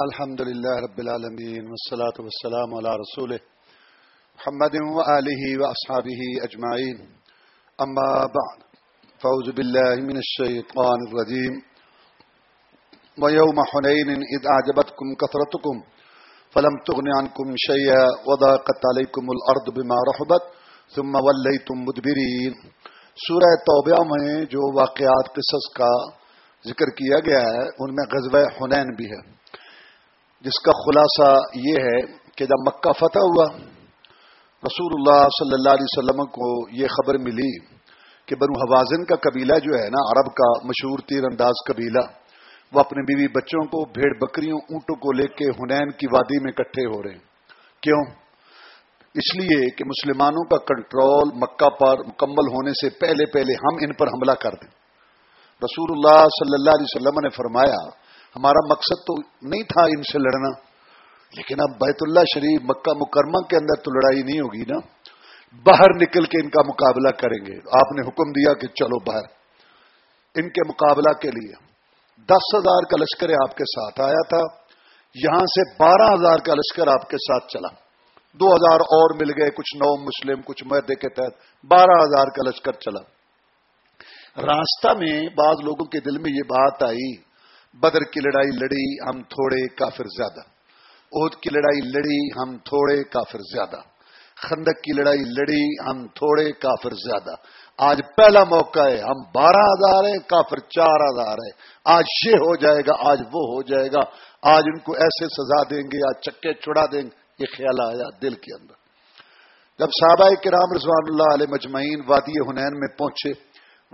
الحمد لله رب العالمين والصلاة والسلام على رسوله محمد وآله وأصحابه أجمعين أما بعد فأعوذ بالله من الشيطان الرجيم ويوم حنين إذ أعجبتكم كثرتكم فلم تغن عنكم شيئا وضاقت عليكم الأرض بما رحبت ثم وليتم مدبرين سورہ توبہ میں جو واقعات قصص کا ذکر کیا گیا ہے، ان میں غزوہ حنین بھی ہے۔ جس کا خلاصہ یہ ہے کہ جب مکہ فتح ہوا، رسول اللہ صلی اللہ علیہ وسلم کو یہ خبر ملی کہ بنو حوازن کا قبیلہ جو ہے نا، عرب کا مشہور تیر انداز قبیلہ، وہ اپنے بیوی بچوں کو، بھیڑ بکریوں، اونٹوں کو لے کے ہنین کی وادی میں اکٹھے ہو رہے ہیں۔ کیوں؟ اس لیے کہ مسلمانوں کا کنٹرول مکہ پر مکمل ہونے سے پہلے پہلے ہم ان پر حملہ کر دیں۔ رسول اللہ صلی اللہ علیہ وسلم نے فرمایا ہمارا مقصد تو نہیں تھا ان سے لڑنا، لیکن اب بیت اللہ شریف مکہ مکرمہ کے اندر تو لڑائی نہیں ہوگی نا۔ باہر نکل کے ان کا مقابلہ کریں گے۔ آپ نے حکم دیا کہ چلو باہر۔ ان کے مقابلہ کے لیے دس ہزار کا لشکر آپ کے ساتھ آیا تھا۔ یہاں سے بارہ ہزار کا لشکر آپ کے ساتھ چلا۔ دو ہزار اور مل گئے، کچھ نو مسلم، کچھ معدے کے تحت۔ بارہ ہزار کا لشکر چلا۔ راستہ میں بعض لوگوں کے دل میں یہ بات آئی بدر کی لڑائی لڑی ہم تھوڑے کافر زیادہ۔ عہد کی لڑائی لڑی ہم تھوڑے کافر زیادہ۔ خندق کی لڑائی لڑی ہم تھوڑے کافر زیادہ۔ آج پہلا موقع ہے، ہم بارہ ہزار ہیں، کافر چار ہزار ہے آج یہ ہو جائے گا، آج وہ ہو جائے گا۔ آج ان کو ایسے سزا دیں گے، آج چکے چھڑا دیں گے۔ یہ خیال آیا دل کے اندر۔ جب صحابہ کرام رضوان اللہ علیہ مجمعین وادی ہنین میں پہنچے،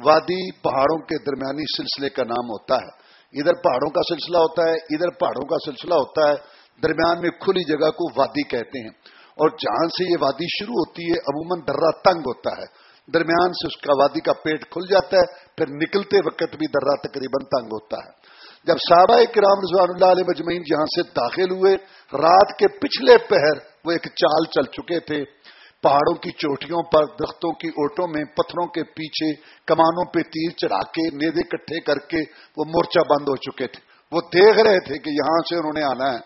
وادی پہاڑوں کے درمیانی سلسلے کا نام ہوتا ہے۔ ادھر پہاڑوں کا سلسلہ ہوتا ہے، ادھر پہاڑوں کا سلسلہ ہوتا ہے۔ درمیان میں کھلی جگہ کو وادی کہتے ہیں۔ اور جہاں سے یہ وادی شروع ہوتی ہے، عموماً درہ تنگ ہوتا ہے۔ درمیان سے اس کا وادی کا پیٹ کھل جاتا ہے، پھر نکلتے وقت بھی درہ تقریباً تنگ ہوتا ہے۔ جب صحابہ کرام رضوان اللہ علیہ مجمعین جہاں سے داخل ہوئے، رات کے پچھلے پہر وہ ایک چال چل چکے تھے۔ پہاڑوں کی چوٹیوں پر درختوں کی اوٹوں میں پتھروں کے پیچھے، کمانوں پہ تیر چڑھا کے نیدے کٹھے کر کے وہ مورچہ بند ہو چکے تھے۔ وہ دیکھ رہے تھے کہ یہاں سے انہوں نے آنا ہے۔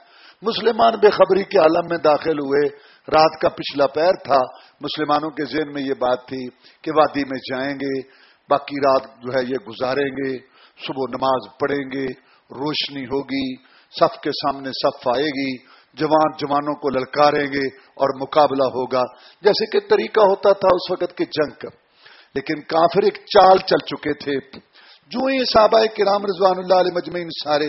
مسلمان بے خبری کے عالم میں داخل ہوئے۔ رات کا پچھلا پیر تھا۔ مسلمانوں کے ذہن میں یہ بات تھی کہ وادی میں جائیں گے، باقی رات جو ہے یہ گزاریں گے۔ صبح نماز پڑھیں گے۔ روشنی ہوگی۔ صف کے سامنے صف آئے گی۔ جوان جوانوں کو للکاریں گے اور مقابلہ ہوگا۔ جیسے کہ طریقہ ہوتا تھا اس وقت کے جنگ کا۔ لیکن کافر ایک چال چل چکے تھے۔ جو ہی صحابہ کرام رضوان اللہ علیہ مجمعین سارے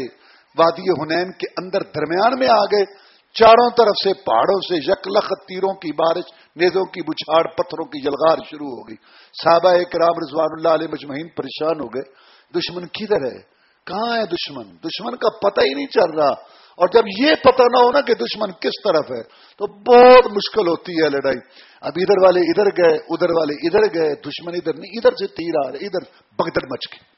وادی ہنین کے اندر درمیان میں آ گئے، چاروں طرف سے پہاڑوں سے یکلخ تیروں کی بارش، نیزوں کی بچھاڑ، پتھروں کی جلغار شروع ہو گئی۔ صحابہ کرام رضوان اللہ علیہ مجمعین پریشان ہو گئے۔ دشمن کدھر ہے؟ کہاں ہے دشمن؟ دشمن کا پتہ ہی نہیں چل رہا۔ اور جب یہ پتہ نہ ہونا کہ دشمن کس طرف ہے، تو بہت مشکل ہوتی ہے لڑائی۔ اب ادھر والے ادھر گئے، ادھر والے ادھر گئے، دشمن ادھر نہیں، ادھر سے تیر آ رہے، ادھر بگدڑ مچ گئی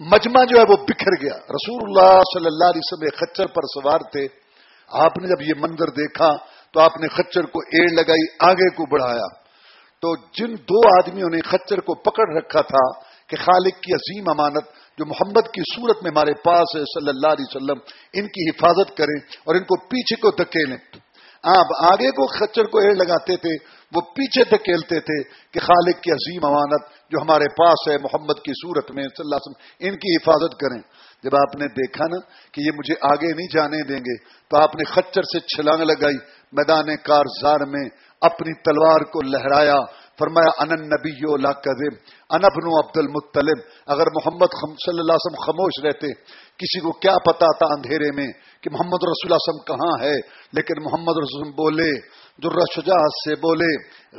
مجمع جو ہے وہ بکھر گیا۔ رسول اللہ صلی اللہ علیہ وسلم خچر پر سوار تھے۔ آپ نے جب یہ منظر دیکھا، تو آپ نے خچر کو ایڑ لگائی، آگے کو بڑھایا۔ تو جن دو آدمیوں نے خچر کو پکڑ رکھا تھا کہ خالق کی عظیم امانت جو محمد کی صورت میں ہمارے پاس ہے، صلی اللہ علیہ وسلم، ان کی حفاظت کریں اور ان کو پیچھے کو دھکیلیں۔ آپ آگے کو خچر کو ایڑ لگاتے تھے، وہ پیچھے دھکیلتے تھے کہ خالق کی عظیم امانت جو ہمارے پاس ہے، محمد کی صورت میں، صلی اللہ علیہ وسلم، ان کی حفاظت کریں۔ جب آپ نے دیکھا نا کہ یہ مجھے آگے نہیں جانے دیں گے، تو آپ نے خچر سے چھلانگ لگائی، میدان کارزار میں اپنی تلوار کو لہرایا فرمایا ان نبی لا کذب ان ابن عبد المطلب اگر محمد صلی اللہ علیہ وسلم خاموش رہتے، کسی کو کیا پتا تھا اندھیرے میں کہ محمد رسول اللہ وسلم کہاں ہے؟ لیکن محمد رسول بولے در شجاعت سے بولے،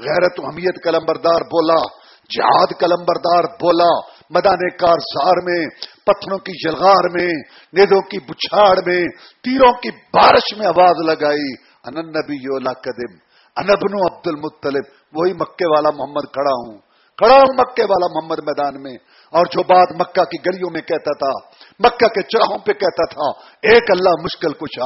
غیرت و حمیت کلمبردار بولا، جہاد کلمبردار بولا مدان کار میں، پتھروں کی جلغار میں، نیدوں کی بچھاڑ میں، تیروں کی بارش میں آواز لگائی ان نبی لا کدم انبن عبد المطلب وہی مکے والا محمد کھڑا ہوں۔ کھڑا ہوں مکے والا محمد میدان میں۔ اور جو بات مکہ کی گلیوں میں کہتا تھا، مکہ کے چراہوں پہ کہتا تھا، ایک اللہ مشکل کچھ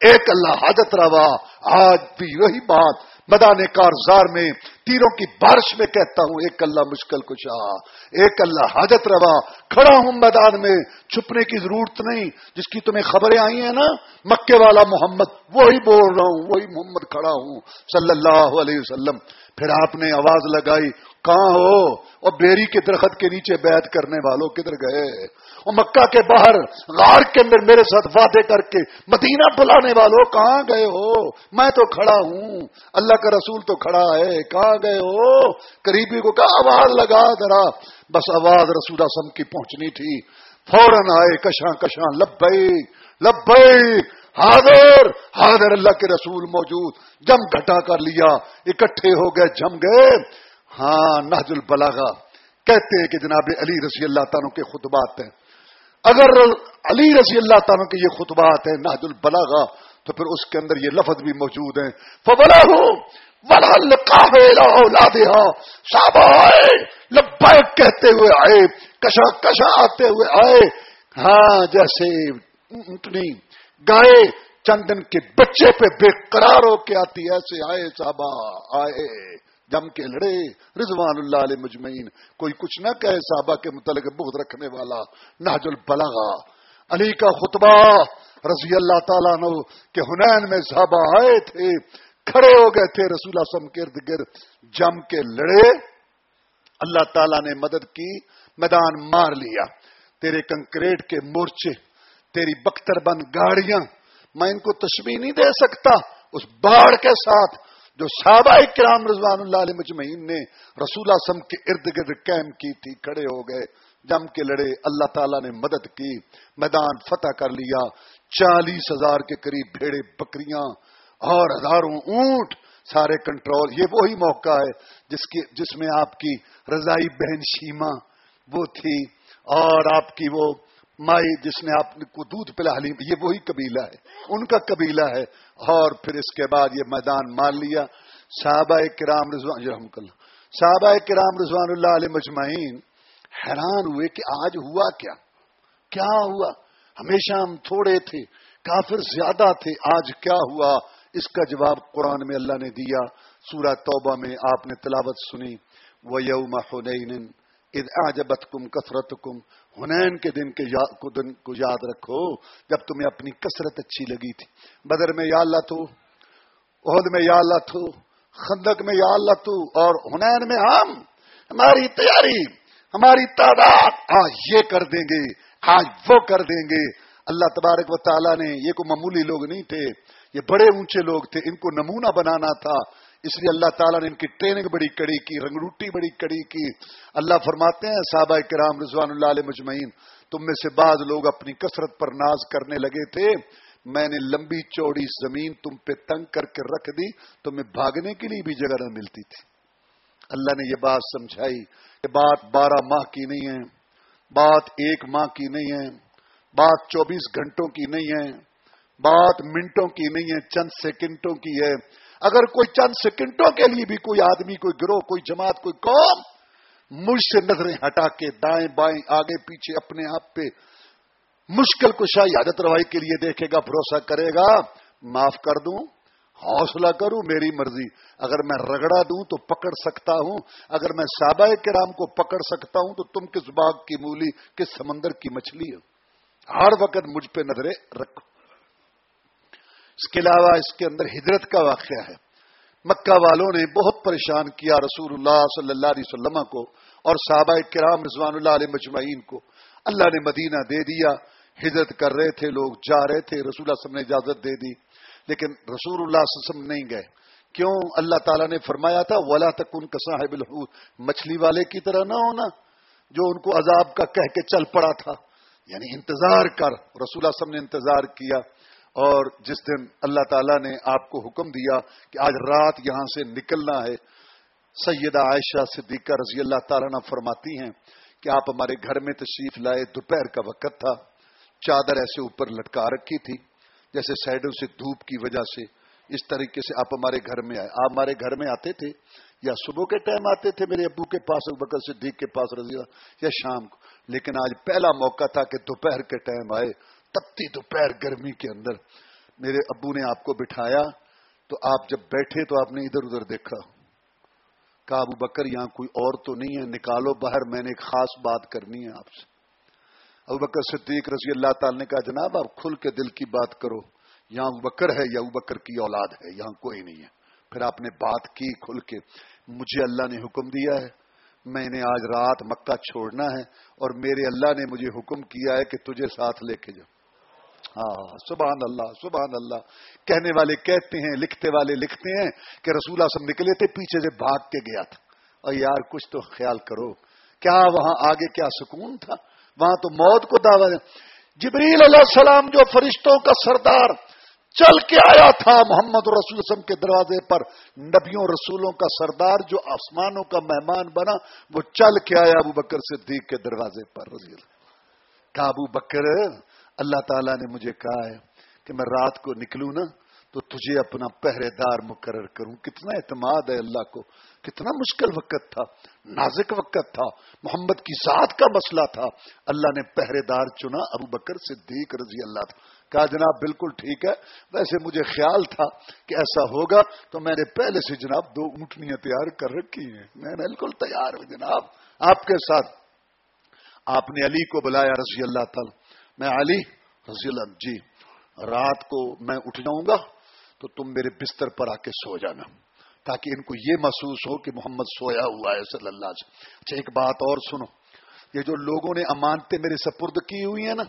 ایک اللہ حاجت روا۔ آج بھی وہی بات مدان کارزار میں تیروں کی بارش میں کہتا ہوں، ایک اللہ مشکل کشا، ایک اللہ حاجت روا، کھڑا ہوں میدان میں، چھپنے کی ضرورت نہیں۔ جس کی تمہیں خبریں آئی ہیں نا، مکے والا محمد، وہی بول رہا ہوں، وہی محمد کھڑا ہوں۔ صلی اللہ علیہ وسلم، پھر آپ نے آواز لگائی، کہاں ہو؟ اور بیری کے درخت کے نیچے بیت کرنے والوں کدھر گئے؟ اور مکہ کے باہر، غار کے اندر میرے ساتھ وعدے کر کے مدینہ بلانے والوں کہاں گئے ہو؟ میں تو کھڑا ہوں، اللہ کا رسول تو کھڑا ہے، کہاں گئے ہو؟ قریبی کو کہا، آواز لگا ذرا۔ بس آواز رسول سم کی پہنچنی تھی۔ فوراً آئے، کشاں کشاں لبئی لبئی حاضر حاضر اللہ کے رسول موجود۔ جم گھٹا کر لیا، اکٹھے ہو گئے، جم گئے۔ ہاں نہج البلاغا کہتے ہیں کہ جناب علی رضی اللہ تعالیٰ کے خطبات ہیں۔ اگر علی رضی اللہ تعالیٰ کے یہ خطبات ہیں ناج البلاغا تو پھر اس کے اندر یہ لفظ بھی موجود ہیں۔ فبلا ہوں لبیک کہتے ہوئے آئے، کشا کشا آتے ہوئے آئے۔ ہاں جیسے گائے چندن کے بچے پہ بے قرار ہو کے آتی، ایسے آئے صحابہ آئے، جم کے لڑے، رضوان اللہ علیہ مجمعین۔ کوئی کچھ نہ کہے صحابہ کے متعلق بہت رکھنے والا ناج البلاغا علی کا خطبہ رضی اللہ تعالیٰ نو کہ ہنین میں صحابہ آئے تھے۔ کھڑے ہو گئے تھے، رسول سم گرد گرد جم کے لڑے۔ اللہ تعالیٰ نے مدد کی، میدان مار لیا۔ تیرے کنکریٹ کے مورچے، تیری بختر بند گاڑیاں، میں ان کو تشبیح نہیں دے سکتا۔ اس باڑ کے ساتھ جو صحابہ کرام رضوان اللہ علیہ مجمعین نے رسول سم کے ارد گرد قائم کی تھی، کھڑے ہو گئے۔ جم کے لڑے، اللہ تعالیٰ نے مدد کی۔ میدان فتح کر لیا۔ چالیس ہزار کے قریب بھیڑے بکریاں اور ہزاروں اونٹ سارے کنٹرول، یہ وہی موقع ہے جس کی، جس میں آپ کی رضائی بہن شیما وہ تھی اور آپ کی وہ مائی جس نے آپ کو دودھ پلا حلیم یہ وہی قبیلہ ہے، ان کا قبیلہ ہے۔ اور پھر اس کے بعد یہ میدان مان لیا۔ صحابہ کرام رضوان رحمۃ اللہ، صحابہ کرام رضوان اللہ علیہ مجمعین حیران ہوئے کہ آج ہوا کیا؟ کیا ہوا؟ ہمیشہ ہم تھوڑے تھے، کافر زیادہ تھے، آج کیا ہوا؟ اس کا جواب قرآن میں اللہ نے دیا۔ سورہ توبہ میں آپ نے تلاوت سنی۔ وہ یوم آجبت کم کثرت کم ہنین کے دن کے دن کو یاد رکھو، جب تمہیں اپنی کثرت اچھی لگی تھی۔ بدر میں یا اللہ تو، عہد میں یا اللہ تو، خندق میں یا اللہ تو، اور ہنین میں ہم، ہماری تیاری، ہماری تعداد، آج یہ کر دیں گے، آج وہ کر دیں گے۔ اللہ تبارک و تعالیٰ نے، یہ کوئی معمولی لوگ نہیں تھے۔ یہ بڑے اونچے لوگ تھے، ان کو نمونہ بنانا تھا۔ اس لیے اللہ تعالیٰ نے ان کی ٹریننگ بڑی کڑی کی رنگروٹی بڑی کڑی کی۔ اللہ فرماتے ہیں، صحابہ کرام رضوان اللہ علیہ مجمعین، تم میں سے بعض لوگ اپنی کثرت پر ناز کرنے لگے تھے۔ میں نے لمبی چوڑی زمین تم پہ تنگ کر کے رکھ دی، تمہیں بھاگنے کے لیے بھی جگہ نہ ملتی تھی۔ اللہ نے یہ بات سمجھائی کہ بات بارہ ماہ کی نہیں ہے، بات ایک ماہ کی نہیں ہے، بات چوبیس گھنٹوں کی نہیں ہے۔ بات منٹوں کی نہیں ہے، چند سیکنڈوں کی ہے۔ اگر کوئی چند سیکنڈوں کے لیے بھی کوئی آدمی، کوئی گروہ، کوئی جماعت، کوئی قوم مجھ سے نظریں ہٹا کے دائیں بائیں آگے پیچھے اپنے آپ پہ مشکل کشائی عادت روائی کے لیے دیکھے گا، بھروسہ کرے گا۔ معاف کر دوں، حوصلہ کروں میری مرضی۔ اگر میں رگڑا دوں تو پکڑ سکتا ہوں۔ اگر میں سابا کرام کو پکڑ سکتا ہوں تو تم کس باغ کی مولی، کس سمندر کی مچھلی ہو۔ ہر وقت مجھ پہ نظریں رکھو۔ اس کے علاوہ اس کے اندر ہجرت کا واقعہ ہے۔ مکہ والوں نے بہت پریشان کیا رسول اللہ صلی اللہ علیہ وسلم کو اور صحابہ کرام رضوان اللہ علیہ مجمعین کو۔ اللہ نے مدینہ دے دیا، ہجرت کر رہے تھے، لوگ جا رہے تھے، رسول اللہ وسلم نے اجازت دے دی۔ لیکن رسول اللہ صلی اللہ علیہ وسلم نہیں گئے۔ کیوں؟ اللہ تعالیٰ نے فرمایا تھا، ولا تک ان کا صاحب الحود مچھلی والے کی طرح نہ ہونا، جو ان کو عذاب کا کہہ کے چل پڑا تھا۔ یعنی انتظار کر۔ رسول اللہ وسلم نے انتظار کیا۔ اور جس دن اللہ تعالیٰ نے آپ کو حکم دیا کہ آج رات یہاں سے نکلنا ہے، سیدہ عائشہ صدیقہ رضی اللہ تعالیٰ نے فرماتی ہیں کہ آپ ہمارے گھر میں تشریف لائے، دوپہر کا وقت تھا، چادر ایسے اوپر لٹکا رکھی تھی جیسے سائڈوں سے دھوپ کی وجہ سے۔ اس طریقے سے آپ ہمارے گھر میں آئے۔ آپ ہمارے گھر میں آتے تھے یا صبح کے ٹائم آتے تھے میرے ابو کے پاس بکر صدیق کے پاس رضی اللہ یا شام کو۔ لیکن آج پہلا موقع تھا کہ دوپہر کے ٹائم آئے۔ تپتی دوپہر گرمی کے اندر میرے ابو نے آپ کو بٹھایا تو آپ جب بیٹھے تو آپ نے ادھر ادھر دیکھا کہا ابو بکر یہاں کوئی اور تو نہیں ہے، نکالو باہر، میں نے ایک خاص بات کرنی ہے آپ سے۔ ابو بکر صدیق رضی اللہ تعالی نے کہا، جناب آپ کھل کے دل کی بات کرو، یہاں ابو بکر ہے یا ابو بکر کی اولاد ہے، یہاں کوئی نہیں ہے۔ پھر آپ نے بات کی کھل کے، مجھے اللہ نے حکم دیا ہے، میں نے آج رات مکہ چھوڑنا ہے اور میرے اللہ نے مجھے حکم کیا ہے کہ تجھے ساتھ لے کے جاؤ ہاں سبحان اللہ سبحان اللہ کہنے والے کہتے ہیں، لکھتے والے لکھتے ہیں کہ رسولہ سب نکلے تھے پیچھے سے بھاگ کے گیا تھا۔ اور یار، کچھ تو خیال کرو۔ کیا وہاں آگے کیا سکون تھا؟ وہاں تو موت کو دعوت جبریل علیہ السلام جو فرشتوں کا سردار چل کے آیا تھا محمد رسول وسلم کے دروازے پر، نبیوں، رسولوں کا سردار جو آسمانوں کا مہمان بنا، وہ چل کے آیا ابو بکر صدیق کے دروازے پر۔ رضی اللہ کہا ابو بکر؟ اللہ تعالیٰ نے مجھے کہا ہے کہ میں رات کو نکلوں نا تو تجھے اپنا پہرے دار مقرر کروں۔ کتنا اعتماد ہے اللہ کو۔ کتنا مشکل وقت تھا، نازک وقت تھا، محمد کی ذات کا مسئلہ تھا۔ اللہ نے پہرے دار چنا ابو بکر صدیق رضی اللہ تھا کہا، جناب، بالکل ٹھیک ہے۔ ویسے مجھے خیال تھا کہ ایسا ہوگا تو میں نے پہلے سے جناب دو اونٹنیاں تیار کر رکھی ہیں۔ میں بالکل تیار ہوں جناب۔ آپ کے ساتھ آپ نے علی کو بلایا رضی اللہ تعالی میں علی رضی اللہ جی رات کو میں اٹھ جاؤں گا تو تم میرے بستر پر آ کے سو جانا، تاکہ ان کو یہ محسوس ہو کہ محمد سویا ہوا ہے صلی اللہ سے اچھا ایک بات اور سنو۔ یہ جو لوگوں نے امانتے میرے سپرد کی ہوئی ہیں نا،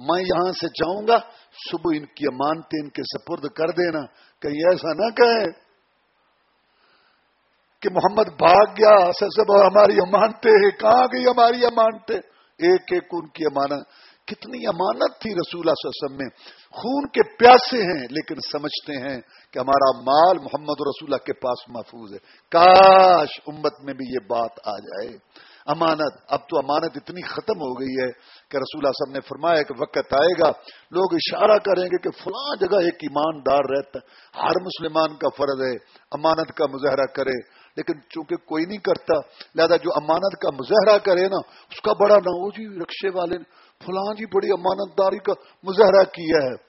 میں یہاں سے جاؤں گا، صبح ان کی امانتے ان کے سپرد کر دینا۔ کہیں ایسا نہ کہے کہ محمد بھاگ گیا سب ہماری امانتے کہاں گئی ہماری امانتے ایک ایک ان کی امانت۔ کتنی امانت تھی رسول اللہ وسلم میں۔ خون کے پیاسے ہیں، لیکن سمجھتے ہیں کہ ہمارا مال محمد رسول اللہ کے پاس محفوظ ہے۔ کاش امت میں بھی یہ بات آ جائے۔ امانت، اب تو امانت اتنی ختم ہو گئی ہے کہ رسول اللہ صاحب نے فرمایا کہ وقت آئے گا، لوگ اشارہ کریں گے کہ فلاں جگہ ایک ایماندار رہتا ہے ہر مسلمان کا فرض ہے، امانت کا مظاہرہ کرے۔ لیکن چونکہ کوئی نہیں کرتا، لہذا جو امانت کا مظاہرہ کرے نا، اس کا بڑا نہ ہو جی رکشے والے نے فلاں جی بڑی امانت داری کا مظاہرہ کیا ہے۔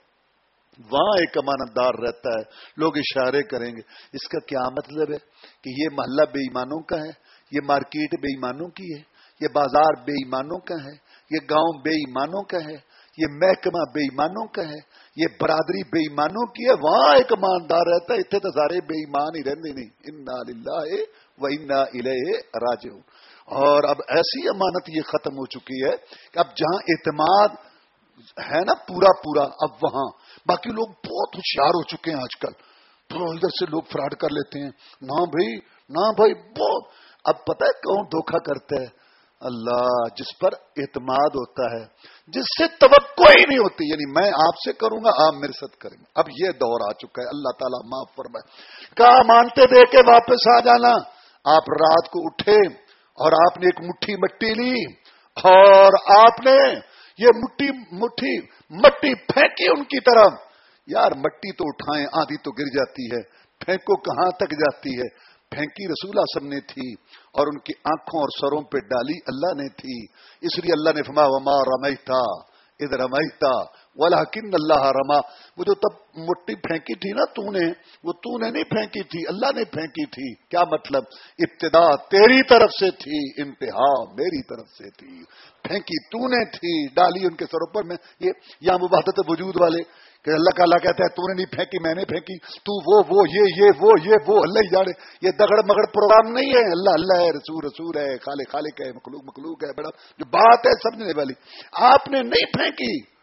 وہاں ایک امانت دار رہتا ہے۔ لوگ اشارے کریں گے۔ اس کا کیا مطلب ہے؟ کہ یہ محلہ بے ایمانوں کا ہے، یہ مارکیٹ بے ایمانوں کی ہے، یہ بازار بے ایمانوں کا ہے، یہ گاؤں بے ایمانوں کا ہے، یہ محکمہ بے ایمانوں کا ہے، یہ برادری بے ایمانوں کی ہے۔ وہاں ایک ایماندار رہتا ہے۔ اتنے تو سارے بے ایمان ہی رہتے نہیں ان و انا راج اور اب ایسی امانت یہ ختم ہو چکی ہے کہ اب جہاں اعتماد ہے نا پورا پورا، اب وہاں۔ باقی لوگ بہت ہوشیار ہو چکے ہیں آج کل۔ تو ادھر سے لوگ فراڈ کر لیتے ہیں۔ نہ بھائی نہ بھائی، بہت۔ اب پتہ ہے کون دھوکھا کرتا ہے؟ اللہ، جس پر اعتماد ہوتا ہے، جس سے توقع ہی نہیں ہوتی۔ یعنی میں آپ سے کروں گا، آپ میرے ساتھ کریں گے۔ اب یہ دور آ چکا ہے۔ اللہ تعالیٰ معاف فرمائے۔ کہا، مانتے دے کے واپس آ جانا۔ آپ رات کو اٹھے۔ اور آپ نے ایک مٹھی مٹی لی اور آپ نے یہ مٹھی مٹھی مٹی پھینکی ان کی طرف۔ یار مٹی تو اٹھائیں آدھی تو گر جاتی ہے، پھینکو کہاں تک جاتی ہے؟ پھینکی رسول سب نے تھی اور ان کی آنکھوں اور سروں پہ ڈالی اللہ نے تھی۔ اس لیے اللہ نے فما وما رمیتا ادھر رمیتا والا کن اللہ رما وہ جو تب مٹی پھینکی تھی نا تو نے، وہ تو نے نہیں پھینکی تھی، اللہ نے پھینکی تھی۔ کیا مطلب؟ ابتدا تیری طرف سے تھی، انتہا میری طرف سے تھی۔ پھینکی تو نے تھی، ڈالی ان کے سروں پر میں۔ یہ یہاں مبادت وجود والے، کہ اللہ کا اللہ کہتا ہے، تو نے نہیں پھینکی، میں نے پھینکی۔ تو وہ وہ، یہ یہ، وہ یہ، وہ، اللہ ہی جانے۔ یہ دگڑ مگڑ پروگرام نہیں ہے۔ اللہ اللہ ہے، رسول رسول ہے خالے خالق ہے، مخلوق مخلوق ہے، بڑا۔ جو بات ہے، سمجھنے والی۔ آپ نے نہیں پھینکی۔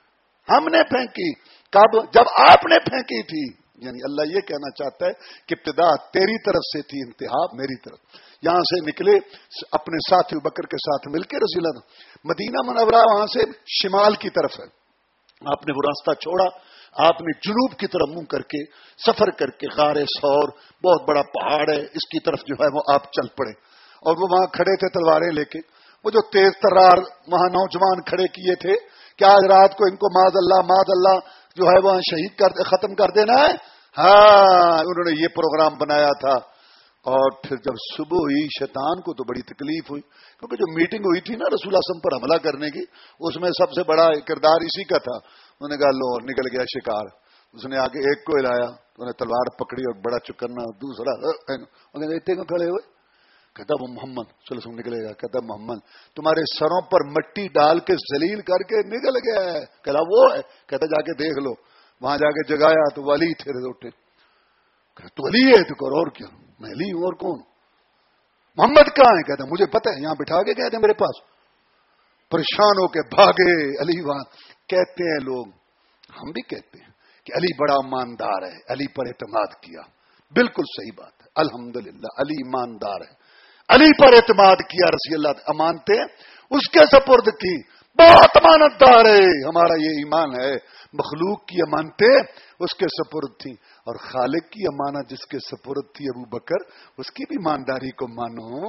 ہم نے پھینکی۔ کب جب آپ نے پھینکی تھی یعنی اللہ یہ کہنا چاہتا ہے کہ ابتدا تیری طرف سے تھی، انتہا میری طرف۔ یہاں سے نکلے، اپنے ساتھی بکر کے ساتھ مل کے رسی اللہ مدینہ منورہ وہاں سے شمال کی طرف ہے۔ آپ نے وہ راستہ چھوڑا۔ آپ نے جنوب کی طرف منہ کر کے سفر کر کے غار سور، بہت بڑا پہاڑ ہے، اس کی طرف جو ہے وہ آپ چل پڑے۔ اور وہ وہاں کھڑے تھے تلواریں لے کے۔ وہ جو تیز ترار وہاں نوجوان کھڑے کیے تھے کیا آج رات کو ان کو ماض اللہ ماض اللہ جو ہے وہاں شہید کر ختم کر دینا ہے؟ ہاں انہوں نے یہ پروگرام بنایا تھا۔ اور پھر جب صبح ہوئی، شیطان کو تو بڑی تکلیف ہوئی، کیونکہ جو میٹنگ ہوئی تھی نا رسول اعظم پر حملہ کرنے کی، اس میں سب سے بڑا کردار اسی کا تھا۔ انہوں نے کہا، لو، نکل گیا شکار۔ اس نے آگے ایک کو ہلایا، انہوں نے تلوار پکڑی اور بڑا چکرنا دوسرا اتنے کو کہتا وہ محمد چلو نکلے گا کہتا محمد۔ تمہارے سروں پر مٹی ڈال کے زلیل کر کے نکل گیا ہے۔ کہتا وہ ہے۔ کہتا جا کے دیکھ لو۔ وہاں جا کے جگایا تو ولی تھے اٹھے تو علی ہے تو اور کیا؟ میں علی ہوں، اور کون؟ محمد کہاں ہے؟ کہتا مجھے پتہ ہے، یہاں بٹھا کے گئے تھے میرے پاس۔ پریشان ہو کے بھاگے علی وہاں۔ کہتے ہیں لوگ، ہم بھی کہتے ہیں کہ علی بڑا ایماندار ہے۔ علی پر اعتماد کیا۔ بالکل صحیح بات ہے۔ الحمدللہ، علی ایماندار ہے۔ علی پر اعتماد کیا رسی اللہ امانتے اس کے سپرد کی، بہت امانت دار ہے، ہمارا یہ ایمان ہے، مخلوق کی امانتے اس کے سپرد تھی اور خالق کی امانت جس کے سپرد تھی ابو بکر، اس کی بھی ایمانداری کو مانو۔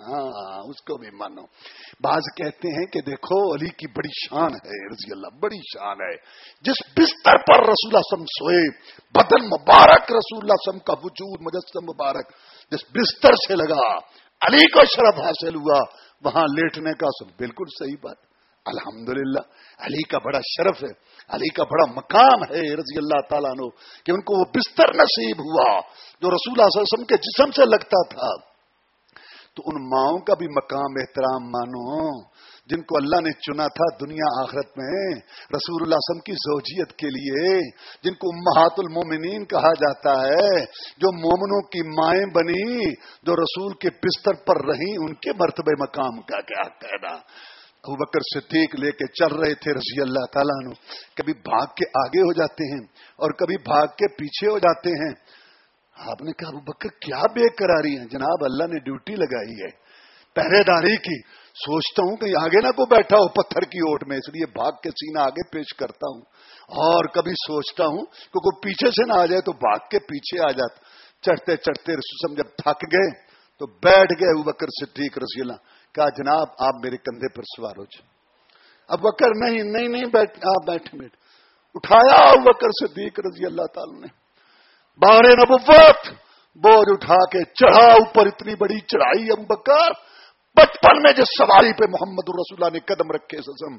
ہاں اس کو بھی مانو۔ بعض کہتے ہیں کہ دیکھو، علی کی بڑی شان ہے، رضی اللہ، بڑی شان ہے۔ جس بستر پر رسول سم سوئے، بدن مبارک رسول اللہ سم کا وجود مجسم مبارک، جس بستر سے لگا، علی کو شرف حاصل ہوا، وہاں لیٹنے کا سب بالکل صحیح بات۔ الحمدللہ، علی کا بڑا شرف ہے، علی کا بڑا مقام ہے، رضی اللہ تعالیٰ نو کہ ان کو وہ بستر نصیب ہوا جو رسول اللہ صلی اللہ علیہ وسلم کے جسم سے لگتا تھا۔ تو ان ماؤں کا بھی مقام احترام مانو، جن کو اللہ نے چنا تھا دنیا آخرت میں، رسول اللہ وسلم کی زوجیت کے لیے، جن کو امہات المومنین کہا جاتا ہے، جو مومنوں کی مائیں بنی، جو رسول کے بستر پر رہی ان کے مرتبہ مقام کا کیا کہنا۔ ابو بکر صدیق لے کے چل رہے تھے رضی اللہ تعالیٰ نو کبھی بھاگ کے آگے ہو جاتے ہیں اور کبھی بھاگ کے پیچھے ہو جاتے ہیں۔ آپ نے کہا، ابو بکر کیا بے قراری ہیں؟ جناب، اللہ نے ڈیوٹی لگائی ہے پہرے داری کی۔ سوچتا ہوں کہ آگے نہ کو بیٹھا ہو پتھر کی اوٹ میں، اس لیے بھاگ کے سینہ آگے پیش کرتا ہوں۔ اور کبھی سوچتا ہوں کہ کوئی پیچھے سے نہ آ جائے تو بھاگ کے پیچھے آ جاتا۔ چڑھتے چڑھتے رسوسم جب تھک گئے تو بیٹھ گئے ابو بکر صدیق رسی اللہ۔ کہا، جناب، آپ میرے کندھے پر سوار ہو جائے اب بکر نہیں نہیں نہیں بیٹھ، آپ بیٹھے بیٹھے۔ اٹھایا ابو بکر صدیق رضی اللہ تعالی نے۔ بارے نبوت، بوجھ اٹھا کے چڑھا، اوپر اتنی بڑی چڑھائی ابو بکر بچپن میں جس سواری پہ محمد الرسول نے قدم رکھے سزم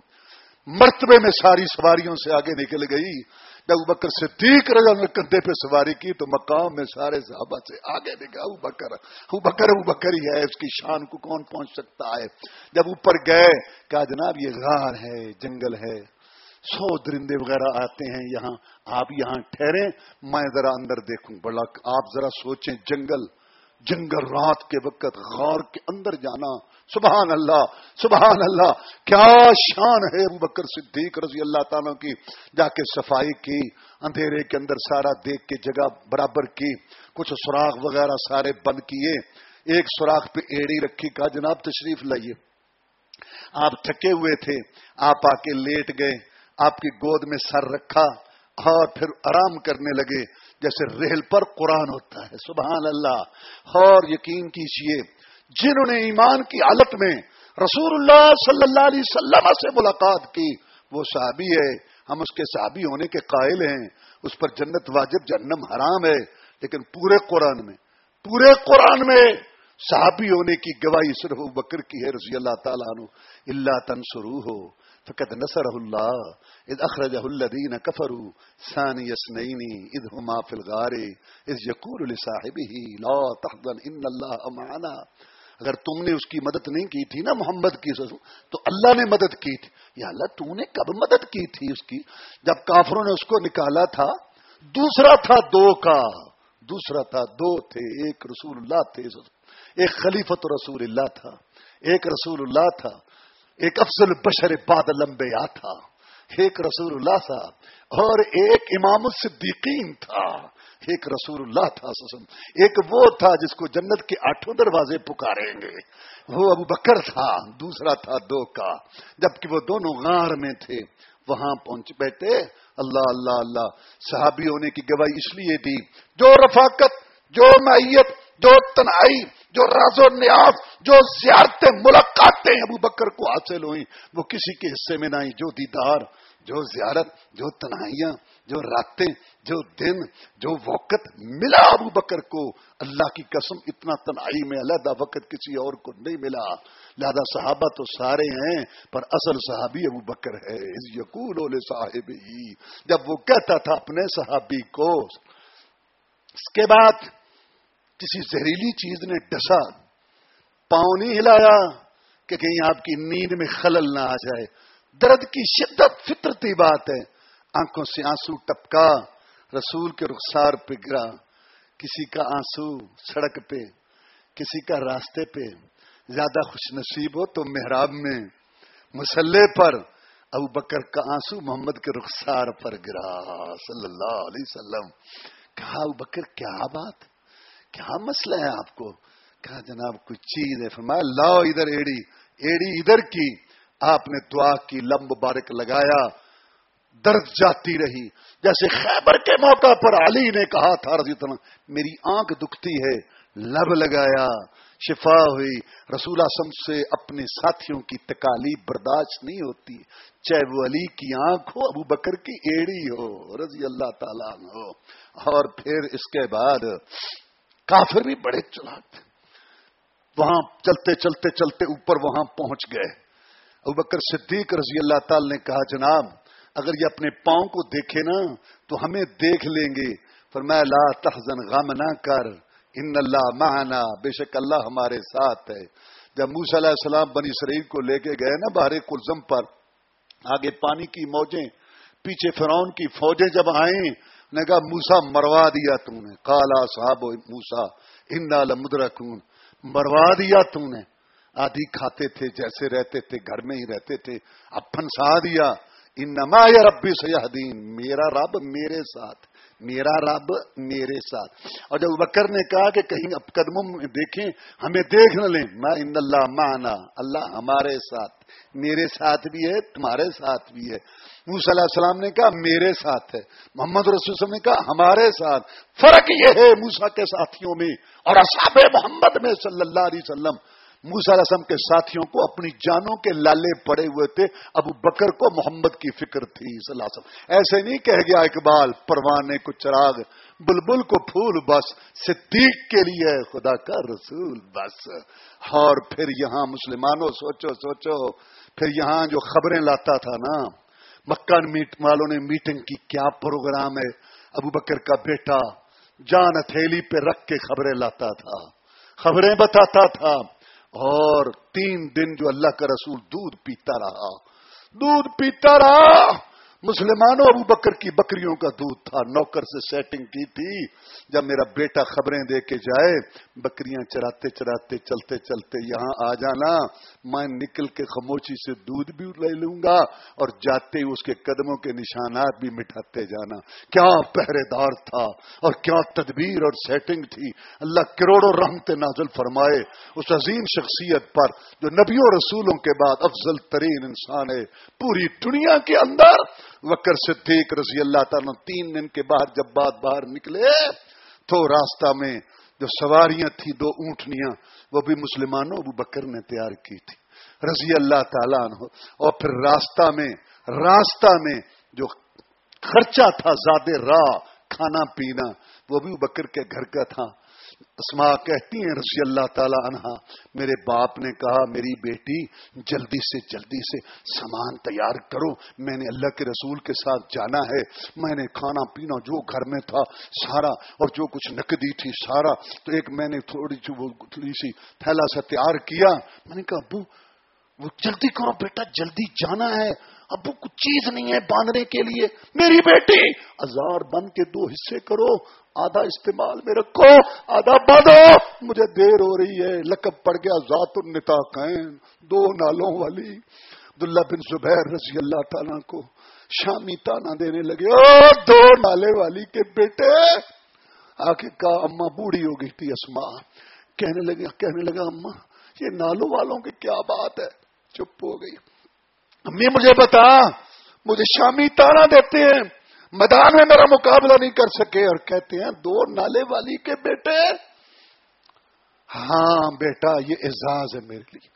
مرتبے میں ساری سواریوں سے آگے نکل گئی۔ جب بکر سے تیک رضا نے کندھے پہ سواری کی تو مقام میں سارے صحابہ سے آگے نکلا او بکر، ابو بکر ابو بکر ہی ہے، اس کی شان کو کون پہنچ سکتا ہے؟ جب اوپر گئے، کہا جناب یہ غار ہے، جنگل ہے، سو درندے وغیرہ آتے ہیں یہاں، آپ یہاں ٹھہرے میں ذرا اندر دیکھوں، بڑا آپ ذرا سوچیں، جنگل جنگل رات کے وقت غار کے اندر جانا۔ سبحان اللہ سبحان اللہ۔ کیا شان ہے ابو بکر صدیق رضی اللہ تعالیٰ کی۔ جا کے صفائی کی، اندھیرے کے اندر سارا دیکھ کے جگہ برابر کی۔ کچھ سوراخ وغیرہ سارے بند کیے۔ ایک سوراخ پہ ایڑی رکھی کہا، جناب تشریف لائیے۔ آپ تھکے ہوئے تھے، آپ آ کے لیٹ گئے، آپ کی گود میں سر رکھا اور پھر آرام کرنے لگے۔ جیسے ریل پر قرآن ہوتا ہے، سبحان اللہ۔ اور یقین کیجیے جنہوں نے ایمان کی حالت میں رسول اللہ صلی اللہ علیہ وسلم سے ملاقات کی، وہ صحابی ہے۔ ہم اس کے صحابی ہونے کے قائل ہیں۔ اس پر جنت واجب جنم حرام ہے۔ لیکن پورے قرآن میں، پورے قرآن میں صحابی ہونے کی گواہی صرف بکر کی ہے رضی اللہ تعالیٰ عنہ۔ اللہ تنسرو ہو فقط نصر اللہ اذ اخرج الذین کفروا ثانی یسنینی اذ ہما فی الغار اذ یقول لصاحبه، لا تحزن ان اللہ معنا. اگر تم نے اس کی مدد نہیں کی تھی نا محمد کی، تو اللہ نے مدد کی تھی۔ یا اللہ، تو نے کب مدد کی تھی اس کی؟ جب کافروں نے اس کو نکالا تھا، دوسرا تھا دو کا۔ دوسرا تھا دو تھے، ایک رسول اللہ تھے۔ ایک خلیفت رسول اللہ تھا، ایک رسول اللہ تھا۔ ایک افضل بشر باد لمبیا تھا، ایک رسول اللہ تھا، اور ایک امام الصدیقین تھا۔ ایک رسول اللہ تھا سسم ایک وہ تھا جس کو جنت کے آٹھوں دروازے پکاریں گے۔ وہ ابو بکر تھا، دوسرا تھا دو کا۔ جبکہ وہ دونوں غار میں تھے، وہاں پہنچ بیٹھے۔ اللہ اللہ اللہ صحابی ہونے کی گواہی اس لیے دی، جو رفاقت، جو معیت جو تنہائی، جو راز و نیاز، جو زیارتیں ملاقاتیں ابو بکر کو حاصل ہوئی وہ کسی کے حصے میں نہ جو دیدار، جو زیارت، جو تنہائیاں، جو راتیں، جو دن، جو وقت ملا ابو بکر کو۔ اللہ کی قسم، اتنا تنہائی میں علیحدہ وقت کسی اور کو نہیں ملا۔ لہذا صحابہ تو سارے ہیں، پر اصل صحابی ابو بکر ہے۔ یقول صاحب ہی جب وہ کہتا تھا اپنے صحابی کو، اس کے بعد کسی زہریلی چیز نے ڈسا پاؤں نہیں ہلایا کہ کہیں آپ کی نیند میں خلل نہ آ جائے۔ درد کی شدت فطرتی بات ہے۔ آنکھوں سے آنسو ٹپکا، رسول کے رخسار پہ گرا۔ کسی کا آنسو سڑک پہ، کسی کا راستے پہ۔ زیادہ خوش نصیب ہو تو محراب میں۔ مسلح پر ابو بکر کا آنسو محمد کے رخسار پر گرا، صلی اللہ علیہ وسلم۔ کہا، ابو بکر، کیا بات؟ کیا مسئلہ ہے آپ کو؟ کہا جناب، کچھ چیز ہے۔ فرمایا، لاؤ ادھر ایڑی ایڑی ادھر کی۔ آپ نے دعا کی، لمب بارک لگایا، درد جاتی رہی۔ جیسے خیبر کے موقع پر علی نے کہا تھا، رضی اللہ میری آنکھ دکھتی ہے، لب لگایا، شفا ہوئی۔ رسول اعظم سے اپنے ساتھیوں کی تکالیف برداشت نہیں ہوتی۔ چاہے وہ علی کی آنکھ ہو، ابو بکر کی ایڑی ہو، رضی اللہ تعالیٰ ہو اور پھر اس کے بعد کافر بھی بڑے چلاک تھے۔ وہاں چلتے چلتے چلتے اوپر وہاں پہنچ گئے۔ ابو بکر صدیق رضی اللہ تعالی نے کہا، جناب، اگر یہ اپنے پاؤں کو دیکھے نا، تو ہمیں دیکھ لیں گے۔ پر میں لا تحزن غم نہ کر، ان اللہ مانا بے شک اللہ ہمارے ساتھ ہے۔ جب موس علیہ السلام بنی شریف کو لے کے گئے نا باہر کلزم پر، آگے پانی کی موجیں، پیچھے فرون کی فوجیں جب آئیں نے کہا موسا مروا دیا تم نے۔ کالا صاحب موسا ان لمدرکون مروا دیا تم نے۔ آدھی کھاتے تھے، جیسے رہتے تھے، گھر میں ہی رہتے تھے۔ اب پھنسا دیا۔ ان نما یا ربی سیاحدین میرا رب میرے ساتھ۔ میرا رب میرے ساتھ۔ اور جب بکر نے کہا کہ کہیں اب قدموں میں دیکھیں، ہمیں دیکھ نہ لیں۔ میں ان اللہ مانا۔ اللہ ہمارے ساتھ۔ میرے ساتھ بھی ہے، تمہارے ساتھ بھی ہے۔ صلی اللہ علیہ السلام نے کہا، میرے ساتھ ہے۔ محمد رسول وسلم نے کہا، ہمارے ساتھ۔ فرق یہ ہے موسا کے ساتھیوں میں اور اصحاب محمد میں صلی اللہ علیہ وسلم۔ موسا رسم کے ساتھیوں کو اپنی جانوں کے لالے پڑے ہوئے تھے۔ ابو بکر کو محمد کی فکر تھی صلی اللہ علیہ وسلم۔ ایسے نہیں کہہ گیا اقبال پروانے کو چراغ، بلبل کو پھول بس، صدیق کے لیے خدا کا رسول بس۔ اور پھر یہاں مسلمانوں، سوچو سوچو۔ پھر یہاں جو خبریں لاتا تھا نا مکان میٹ والوں نے میٹنگ کی، کیا پروگرام ہے؟ ابو بکر کا بیٹا جان ہتھیلی پہ رکھ کے خبریں لاتا تھا، خبریں بتاتا تھا، اور تین دن جو اللہ کا رسول دودھ پیتا رہا، دودھ پیتا رہا۔ مسلمانوں ابو بکر کی بکریوں کا دودھ تھا۔ نوکر سے سیٹنگ کی تھی۔ جب میرا بیٹا خبریں دے کے جائے، بکریاں چراتے چراتے، چلتے چلتے یہاں آ جانا۔ میں نکل کے خاموشی سے دودھ بھی لے لوں گا اور جاتے ہی اس کے قدموں کے نشانات بھی مٹھاتے جانا۔ کیا پہرے دار تھا اور کیا تدبیر اور سیٹنگ تھی۔ اللہ کروڑوں رحمت نازل فرمائے۔ اس عظیم شخصیت پر جو نبیوں رسولوں کے بعد افضل ترین انسان ہے۔ پوری دنیا کے اندر وکر صدیق رضی اللہ تعالیٰ تین دن کے بعد جب بات باہر نکلے، تو راستہ میں جو سواریاں تھیں، دو اونٹنیاں، وہ بھی مسلمانوں ابو بکر نے تیار کی تھی، رضی اللہ تعالیٰ عنہ۔ اور پھر راستہ میں راستہ میں جو خرچہ تھا زیادہ راہ، کھانا پینا، وہ بھی بکر کے گھر کا تھا۔ اسما کہتی ہیں رسی اللہ تعالی عنہا میرے باپ نے کہا، میری بیٹی، جلدی سے جلدی سے سامان تیار کرو، میں نے اللہ کے رسول کے ساتھ جانا ہے، میں نے کھانا پینا جو گھر میں تھا، سارا، اور جو کچھ نقدی تھی، سارا، تو ایک میں نے تھوڑی سی وہ تھوڑی سی تھیلا سا تیار کیا۔ میں نے کہا، ابو، وہ جلدی کرو بیٹا، جلدی جانا ہے۔ ابو، کچھ چیز نہیں ہے باندھنے کے لیے۔ میری بیٹی ہزار بن کے دو حصے کرو۔ آدھا استعمال میں رکھو، آدھا باندھو مجھے دیر ہو رہی ہے، لقب پڑ گیا، ذات النتا دو نالوں والی۔ عبداللہ بن زبیر رضی اللہ تعالیٰ کو شامی تانا دینے لگے، او دو نالے والی کے بیٹے۔ آخر کا اما بوڑھی ہو گئی تھی اسما کہنے لگے، کہنے لگا اما یہ نالوں والوں کی کیا بات ہے؟ چپ ہو گئی۔ امی، مجھے بتا، مجھے شامی تانا دیتے ہیں۔ میدان میں میرا مقابلہ نہیں کر سکے اور کہتے ہیں، دو نالے والی کے بیٹے۔ ہاں بیٹا، یہ اعزاز ہے میرے لیے۔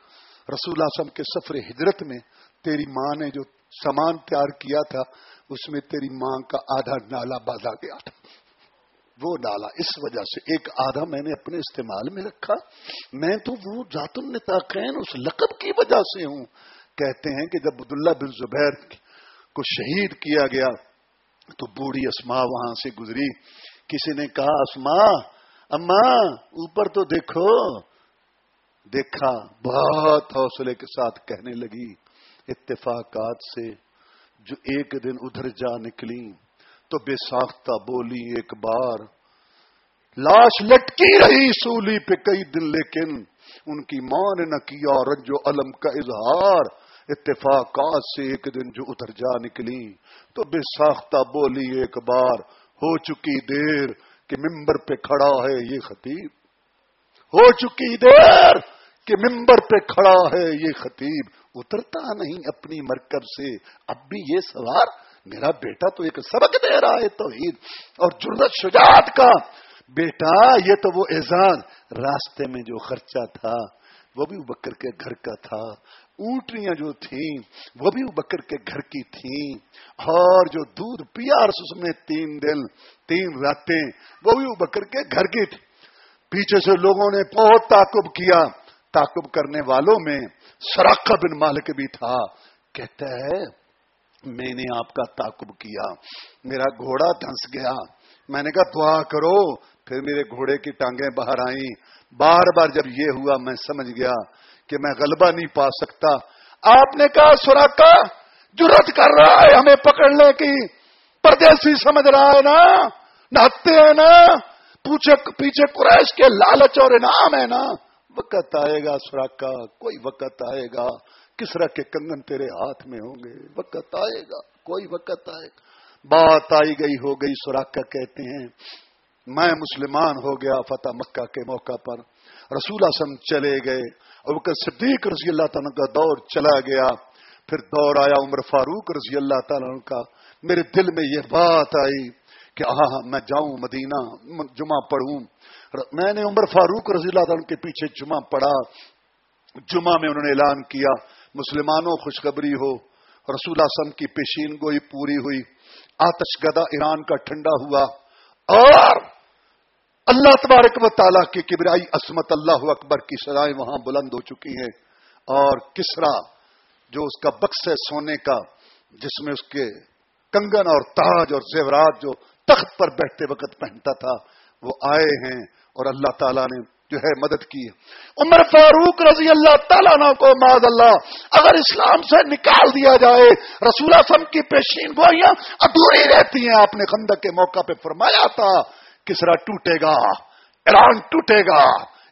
رسول اعظم کے سفر ہجرت میں تیری ماں نے جو سامان تیار کیا تھا، اس میں تیری ماں کا آدھا نالا بادا گیا تھا۔ وہ ڈالا اس وجہ سے، ایک آدھا میں نے اپنے استعمال میں رکھا۔ میں تو وہ ذات النتاقین اس لقب کی وجہ سے ہوں۔ کہتے ہیں کہ جب عبداللہ بن زبیر کو شہید کیا گیا تو بوڑھی اسما وہاں سے گزری۔ کسی نے کہا اسما اما اوپر تو دیکھو۔ دیکھا، بہت حوصلے کے ساتھ کہنے لگی۔ اتفاقات سے جو ایک دن ادھر جا نکلی، تو بے ساختہ بولی ایک بار، لاش لٹکی رہی سولی پہ کئی دن، لیکن ان کی ماں نے نہ کیا رنج و علم کا اظہار اتفاقات سے ایک دن جو ادھر جا نکلی تو بے ساختہ بولی ایک بار، ہو چکی دیر کہ ممبر پہ کھڑا ہے یہ خطیب۔ ہو چکی دیر کہ ممبر پہ کھڑا ہے یہ خطیب۔ اترتا نہیں اپنی مرکب سے۔ اب بھی یہ سوار، میرا بیٹا تو ایک سبق دے رہا ہے توحید۔ اور جرت شجاعت کا۔ بیٹا، یہ تو وہ اعزاز راستے میں جو خرچہ تھا، وہ بھی بکر کے گھر کا تھا۔ اونٹنیاں جو تھیں، وہ بھی بکر کے گھر کی تھیں۔ اور جو دودھ پیا رسوس میں تین دن، تین راتیں، وہ بھی بکر کے گھر کی تھی۔ پیچھے سے لوگوں نے بہت تعقب کیا۔ تعقب کرنے والوں میں سراکا بن مالک بھی تھا۔ کہتا ہے، میں نے آپ کا تعقب کیا۔ میرا گھوڑا دھنس گیا۔ میں نے کہا، دعا کرو۔ پھر میرے گھوڑے کی ٹانگیں باہر آئیں۔ بار بار جب یہ ہوا، میں سمجھ گیا۔ کہ میں غلبہ نہیں پا سکتا۔ آپ نے کہا سوراخا جرت کر رہا ہے ہمیں پکڑنے کی، پردیسی سمجھ رہا ہے نا؟ نہتے ہیں نا؟ پوچھے، پیچھے قریش کے لالچ اور انعام ہے نا؟ وقت آئے گا سوراخا کوئی وقت آئے گا۔ کس طرح کے کنگن تیرے ہاتھ میں ہوں گے؟ وقت آئے گا، کوئی وقت آئے گا۔ بات آئی گئی، ہو گئی سوراخا کہتے ہیں۔ میں مسلمان ہو گیا فتح مکہ کے موقع پر۔ رسول اعظم چلے گئے۔ اور صدیق رضی اللہ تعالیٰ کا دور چلا گیا۔ پھر دور آیا عمر فاروق رضی اللہ تعالیٰ کا۔ میرے دل میں یہ بات آئی کہ ہاں میں جاؤں مدینہ، جمعہ پڑھوں۔ میں نے عمر فاروق رضی اللہ تعالیٰ کے پیچھے جمعہ پڑھا۔ جمعہ میں انہوں نے اعلان کیا، مسلمانوں خوشخبری ہو۔ رسول اعظم کی پیشین گوئی پوری ہوئی۔ آتش گدا ایران کا ٹھنڈا ہوا۔ اور اللہ تبارک و تعالیٰ کی کبرائی عصمت اللہ اکبر کی سزائیں وہاں بلند ہو چکی ہیں اور کسرا جو اس کا بکس ہے سونے کا، جس میں اس کے کنگن اور تاج اور زیورات جو تخت پر بیٹھتے وقت پہنتا تھا، وہ آئے ہیں اور اللہ تعالیٰ نے جو ہے مدد کی ہے۔ عمر فاروق رضی اللہ تعالیٰ کو ماض اللہ، اگر اسلام سے نکال دیا جائے، رسول کی پیشین گوئیاں ادھوری رہتی ہیں۔ آپ نے خندق کے موقع پہ فرمایا تھا کسرا ٹوٹے گا؟ ایران ٹوٹے گا،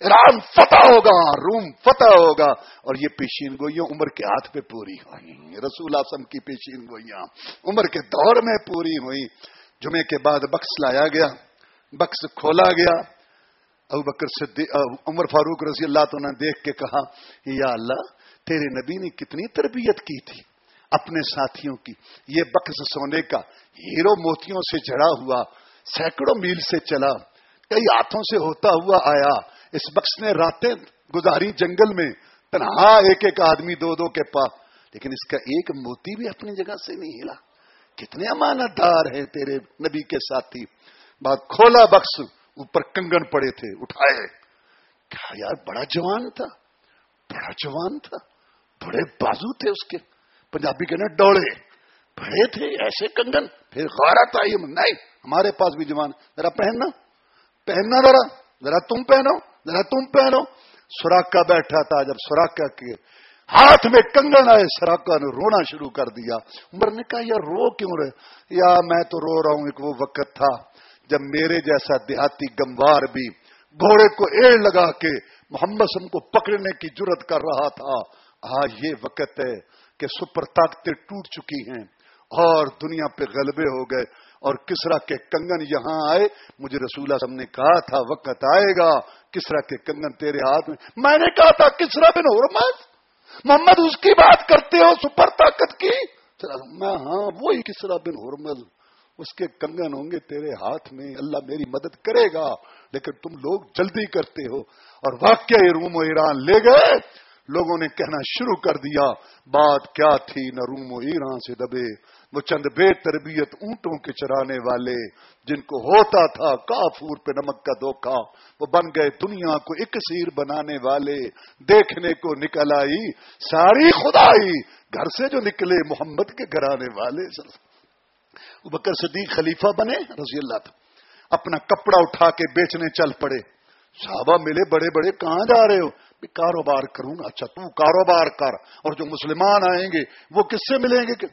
ایران فتح ہوگا، روم فتح ہوگا۔ اور یہ پیشین گوئیاں عمر کے ہاتھ پہ پوری ہوئی رسول اعظم کی پیشین گوئیاں عمر کے دور میں پوری ہوئی جمعے کے بعد بکس لایا گیا، بکس کھولا گیا۔ ابو بکر صدیق عمر فاروق رضی اللہ تو نے دیکھ کے کہا یا اللہ، تیرے نبی نے کتنی تربیت کی تھی اپنے ساتھیوں کی۔ یہ بکس سونے کا ہیرو موتیوں سے جڑا ہوا سینکڑوں میل سے چلا، کئی ہاتھوں سے ہوتا ہوا آیا۔ اس بخش نے راتیں گزاری جنگل میں، تنہا ایک ایک آدمی دو دو کے پاس۔ لیکن اس کا ایک موتی بھی اپنی جگہ سے نہیں ہلا۔ کتنے امانت دار ہیں تیرے نبی کے ساتھی۔ بات کھولا بخش، اوپر کنگن پڑے تھے، اٹھائے۔ کیا یار، بڑا جوان تھا۔ بڑا جوان تھا۔ بڑے بازو تھے اس کے۔ پنجابی کے نا ڈوڑے۔ بڑے تھے ایسے کنگن؟ پھر غارت آئی نہیں، ہمارے پاس بھی جوان، ذرا پہننا پہننا ذرا ذرا تم پہنو، ذرا تم پہنو۔ سوراخا بیٹھا تھا، جب سوراخا کے ہاتھ میں کنگن آئے سوراخا نے رونا شروع کر دیا۔ عمر نے کہا یا رو کیوں رہے یا میں تو رو رہا ہوں، ایک وہ وقت تھا جب میرے جیسا دیہاتی گموار بھی گھوڑے کو ایڑ لگا کے محمد سم کو پکڑنے کی جرت کر رہا تھا۔ آج یہ وقت ہے کہ سپر طاقتیں ٹوٹ چکی ہیں۔ اور دنیا پہ غلبے ہو گئے اور کسرا کے کنگن یہاں آئے۔ مجھے رسول اللہ نے کہا تھا، وقت آئے گا، کسرا کے کنگن تیرے ہاتھ میں۔ میں نے کہا تھا، کسرا بن حرمت۔ محمد، اس کی بات کرتے ہو، سپر طاقت کی۔ میں ہاں وہی کسرا بن حرمت۔ اس کے کنگن ہوں گے تیرے ہاتھ میں۔ اللہ میری مدد کرے گا، لیکن تم لوگ جلدی کرتے ہو۔ اور واقع روم و ایران لے گئے۔ لوگوں نے کہنا شروع کر دیا، بات کیا تھی؟ نہ روم و ایران سے دبے۔ وہ چند بے تربیت اونٹوں کے چرانے والے، جن کو ہوتا تھا کافور پہ نمک کا دھوکا۔ وہ بن گئے دنیا کو ایک سیر بنانے والے۔ دیکھنے کو نکل آئی ساری خدائی۔ گھر سے جو نکلے، محمد کے گھرانے والے۔ بکر صدیق خلیفہ بنے رضی اللہ تھا اپنا کپڑا اٹھا کے بیچنے چل پڑے۔ صحابہ ملے، بڑے بڑے، کہاں جا رہے ہو؟ کاروبار کروں گا اچھا تو کاروبار کر اور جو مسلمان آئیں گے وہ کس سے ملیں گے؟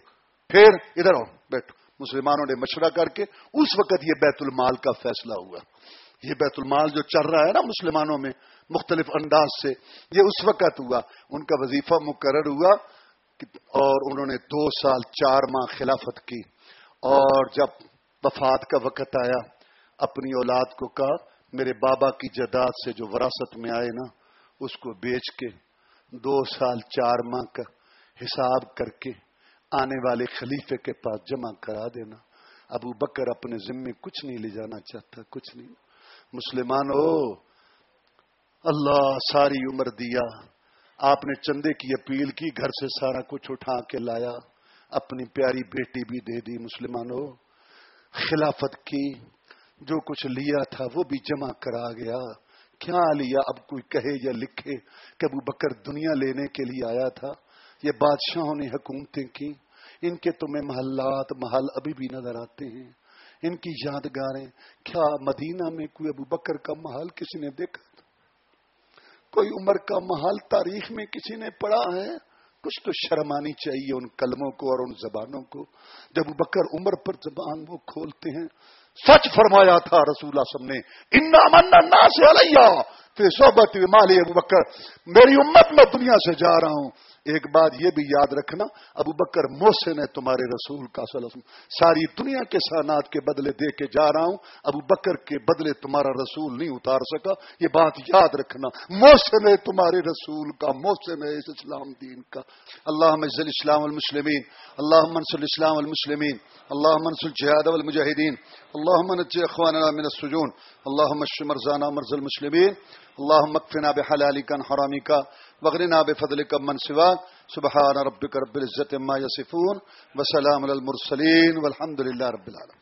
پھر ادھر آؤ، بیٹھو۔ مسلمانوں نے مشورہ کر کے اس وقت یہ بیت المال کا فیصلہ ہوا۔ یہ بیت المال جو چل رہا ہے نا مسلمانوں میں مختلف انداز سے، یہ اس وقت ہوا۔ ان کا وظیفہ مقرر ہوا اور انہوں نے دو سال چار ماہ خلافت کی۔ اور جب وفات کا وقت آیا، اپنی اولاد کو کہا، میرے بابا کی جداد سے جو وراثت میں آئے نا اس کو بیچ کے دو سال چار ماہ کا حساب کر کے آنے والے خلیفے کے پاس جمع کرا دینا۔ ابو بکر اپنے ذمے کچھ نہیں لے جانا چاہتا، کچھ نہیں۔ مسلمان ہو اللہ ساری عمر دیا۔ آپ نے چندے کی اپیل کی، گھر سے سارا کچھ اٹھا کے لایا۔ اپنی پیاری بیٹی بھی دے دی۔ مسلمانوں خلافت کی جو کچھ لیا تھا وہ بھی جمع کرا گیا۔ کیا لیا اب کوئی کہے یا لکھے کہ ابو بکر دنیا لینے کے لیے آیا تھا؟ یہ بادشاہوں نے حکومتیں کی۔ ان کے تمہیں محلات، محل ابھی بھی نظر آتے ہیں۔ ان کی یادگاریں، کیا مدینہ میں کوئی ابو بکر کا محل کسی نے دیکھا تھا؟ کوئی عمر کا محل تاریخ میں کسی نے پڑھا ہے؟ کچھ تو شرمانی چاہیے ان کلموں کو اور ان زبانوں کو۔ جب بکر عمر پر زبان وہ کھولتے ہیں سچ فرمایا تھا رسول اللہ سب نے انا من سے علیہ پھر صحبت مالی ابو بکر، میری امت میں دنیا سے جا رہا ہوں۔ ایک بات یہ بھی یاد رکھنا، ابو بکر موسن ہے تمہارے رسول کا صلی اللہ علیہ وسلم ساری دنیا کے سانات کے بدلے دے کے جا رہا ہوں۔ ابو بکر کے بدلے تمہارا رسول نہیں اتار سکا۔ یہ بات یاد رکھنا موسن ہے تمہارے رسول کا موسن ہے اس اسلام دین کا۔ اللہ مزل اسلام المسلمین اللہ منصل اسلام المسلمین اللہ منصل جہاد المجاہدین اللہ منج اخواننا من السجون۔ اللہ مش مرزانہ مرز المسلمین اللہ مکفنا بحلالی کن حرامی کا وغرنا بفضل کا من سوا سبحان ربك رب العزة ما يصفون. وسلام على المرسلين والحمد لله رب العالمين.